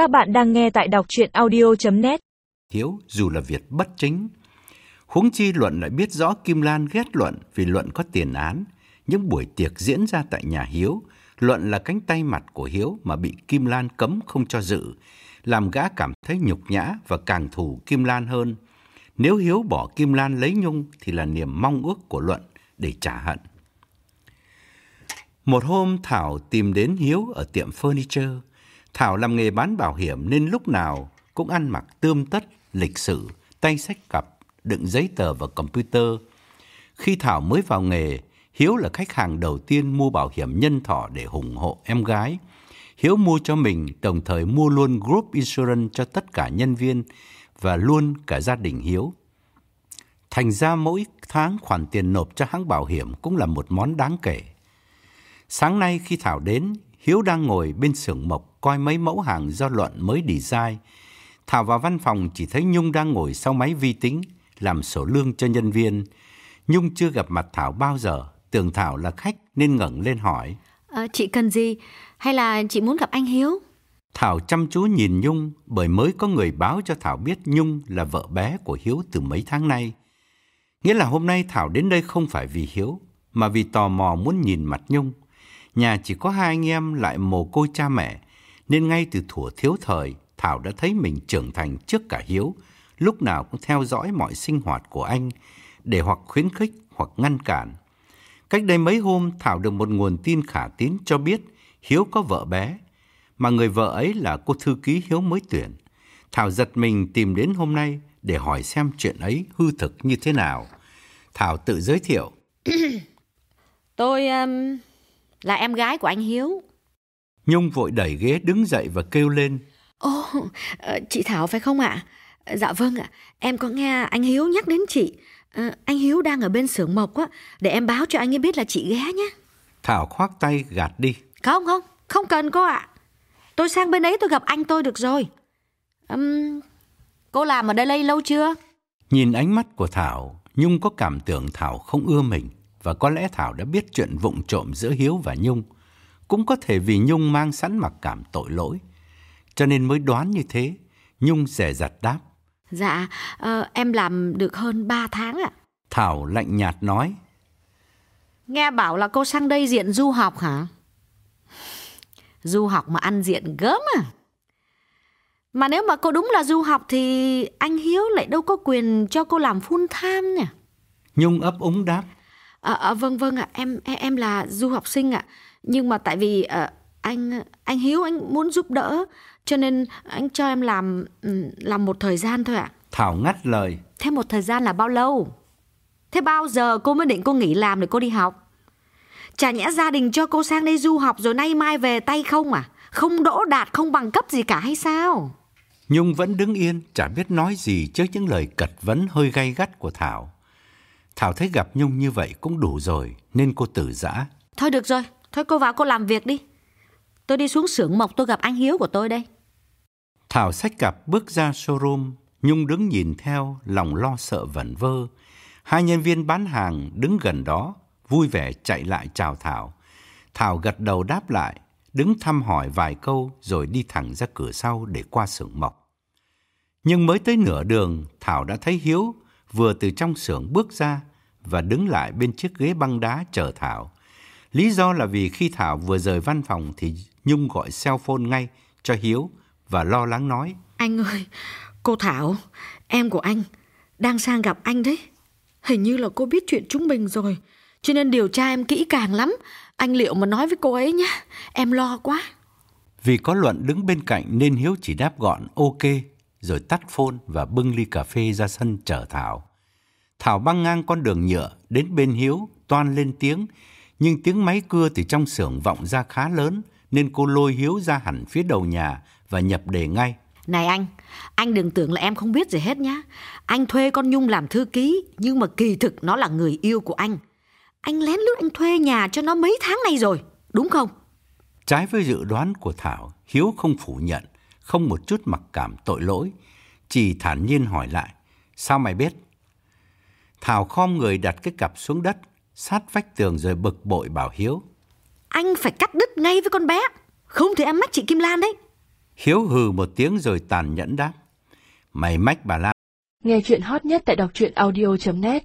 Các bạn đang nghe tại đọc chuyện audio.net Hiếu dù là việc bất chính. Huống chi Luận lại biết rõ Kim Lan ghét Luận vì Luận có tiền án. Những buổi tiệc diễn ra tại nhà Hiếu, Luận là cánh tay mặt của Hiếu mà bị Kim Lan cấm không cho dự, làm gã cảm thấy nhục nhã và càng thù Kim Lan hơn. Nếu Hiếu bỏ Kim Lan lấy Nhung thì là niềm mong ước của Luận để trả hận. Một hôm Thảo tìm đến Hiếu ở tiệm furniture. Thảo làm nghề bán bảo hiểm nên lúc nào cũng ăn mặc tươm tất, lịch sự, tay sách cặp, đựng giấy tờ và computer. Khi Thảo mới vào nghề, Hiếu là khách hàng đầu tiên mua bảo hiểm nhân thọ để ủng hộ em gái. Hiếu mua cho mình, đồng thời mua luôn group insurance cho tất cả nhân viên và luôn cả gia đình Hiếu. Thành ra mỗi tháng khoản tiền nộp cho hãng bảo hiểm cũng là một món đáng kể. Sáng nay khi Thảo đến, Hiếu đang ngồi bên xưởng mộc coi mấy mẫu hàng do Luận mới design. Thảo vào văn phòng chỉ thấy Nhung đang ngồi sau máy vi tính, làm sổ lương cho nhân viên. Nhung chưa gặp mặt Thảo bao giờ, tưởng Thảo là khách nên ngẩng lên hỏi. Ờ, chị cần gì? Hay là chị muốn gặp anh Hiếu? Thảo chăm chú nhìn Nhung bởi mới có người báo cho Thảo biết Nhung là vợ bé của Hiếu từ mấy tháng nay. Nghĩa là hôm nay Thảo đến đây không phải vì Hiếu, mà vì tò mò muốn nhìn mặt Nhung. Nhà chỉ có hai anh em lại mồ côi cha mẹ, nên ngay từ thuở thiếu thời, Thảo đã thấy mình trưởng thành trước cả Hiếu, lúc nào cũng theo dõi mọi sinh hoạt của anh, để hoặc khuyến khích hoặc ngăn cản. Cách đây mấy hôm, Thảo được một nguồn tin khả tín cho biết Hiếu có vợ bé, mà người vợ ấy là cô thư ký Hiếu mới tuyển. Thảo giật mình tìm đến hôm nay để hỏi xem chuyện ấy hư thực như thế nào. Thảo tự giới thiệu. Tôi um, là em gái của anh Hiếu. Nhung vội đẩy ghế đứng dậy và kêu lên. Ồ, ờ, chị Thảo phải không ạ? Dạ vâng ạ, em có nghe anh Hiếu nhắc đến chị. Ờ, anh Hiếu đang ở bên xưởng mộc á, để em báo cho anh ấy biết là chị ghé nhé. Thảo khoác tay gạt đi. Không không, không cần cô ạ. Tôi sang bên ấy tôi gặp anh tôi được rồi. Ừm, cô làm ở đây lây lâu chưa? Nhìn ánh mắt của Thảo, Nhung có cảm tưởng Thảo không ưa mình và có lẽ Thảo đã biết chuyện vụng trộm giữa Hiếu và Nhung. Cũng có thể vì Nhung mang sẵn mặc cảm tội lỗi, cho nên mới đoán như thế. Nhung rẻ rặt đáp. Dạ, ờ, em làm được hơn 3 tháng ạ. Thảo lạnh nhạt nói. Nghe bảo là cô sang đây diện du học hả? Du học mà ăn diện gớm à? Mà nếu mà cô đúng là du học thì anh Hiếu lại đâu có quyền cho cô làm full time nè. Nhung ấp úng đáp. À, à, vâng vâng ạ, em em em là du học sinh ạ. Nhưng mà tại vì à, anh anh Hiếu anh muốn giúp đỡ cho nên anh cho em làm ừ, làm một thời gian thôi ạ. Thảo ngắt lời. Thế một thời gian là bao lâu? Thế bao giờ cô mới định cô nghỉ làm để cô đi học? Chả nhẽ gia đình cho cô sang đây du học rồi nay mai về tay không à? Không đỗ đạt, không bằng cấp gì cả hay sao? Nhung vẫn đứng yên, chả biết nói gì trước những lời cật vấn hơi gay gắt của Thảo. Thảo thấy gặp Nhung như vậy cũng đủ rồi, nên cô tử giã. Thôi được rồi, thôi cô vào cô làm việc đi. Tôi đi xuống xưởng mộc tôi gặp anh Hiếu của tôi đây. Thảo xách cặp bước ra showroom, Nhung đứng nhìn theo, lòng lo sợ vẩn vơ. Hai nhân viên bán hàng đứng gần đó, vui vẻ chạy lại chào Thảo. Thảo gật đầu đáp lại, đứng thăm hỏi vài câu rồi đi thẳng ra cửa sau để qua xưởng mộc. Nhưng mới tới nửa đường, Thảo đã thấy Hiếu vừa từ trong xưởng bước ra và đứng lại bên chiếc ghế băng đá chờ Thảo. Lý do là vì khi Thảo vừa rời văn phòng thì Nhung gọi cell phone ngay cho Hiếu và lo lắng nói. Anh ơi, cô Thảo, em của anh, đang sang gặp anh đấy. Hình như là cô biết chuyện chúng mình rồi, cho nên điều tra em kỹ càng lắm. Anh liệu mà nói với cô ấy nhé, em lo quá. Vì có Luận đứng bên cạnh nên Hiếu chỉ đáp gọn ok, rồi tắt phone và bưng ly cà phê ra sân chờ Thảo. Thảo băng ngang con đường nhựa đến bên Hiếu, toan lên tiếng, nhưng tiếng máy cưa từ trong xưởng vọng ra khá lớn, nên cô lôi Hiếu ra hẳn phía đầu nhà và nhập đề ngay. Này anh, anh đừng tưởng là em không biết gì hết nhá. Anh thuê con Nhung làm thư ký, nhưng mà kỳ thực nó là người yêu của anh. Anh lén lút anh thuê nhà cho nó mấy tháng nay rồi, đúng không? Trái với dự đoán của Thảo, Hiếu không phủ nhận, không một chút mặc cảm tội lỗi, chỉ thản nhiên hỏi lại, sao mày biết? Thảo khom người đặt cái cặp xuống đất, sát vách tường rồi bực bội bảo Hiếu. Anh phải cắt đứt ngay với con bé, không thì em mách chị Kim Lan đấy. Hiếu hừ một tiếng rồi tàn nhẫn đáp. Mày mách bà Lam. Nghe chuyện hot nhất tại đọc truyện audio.net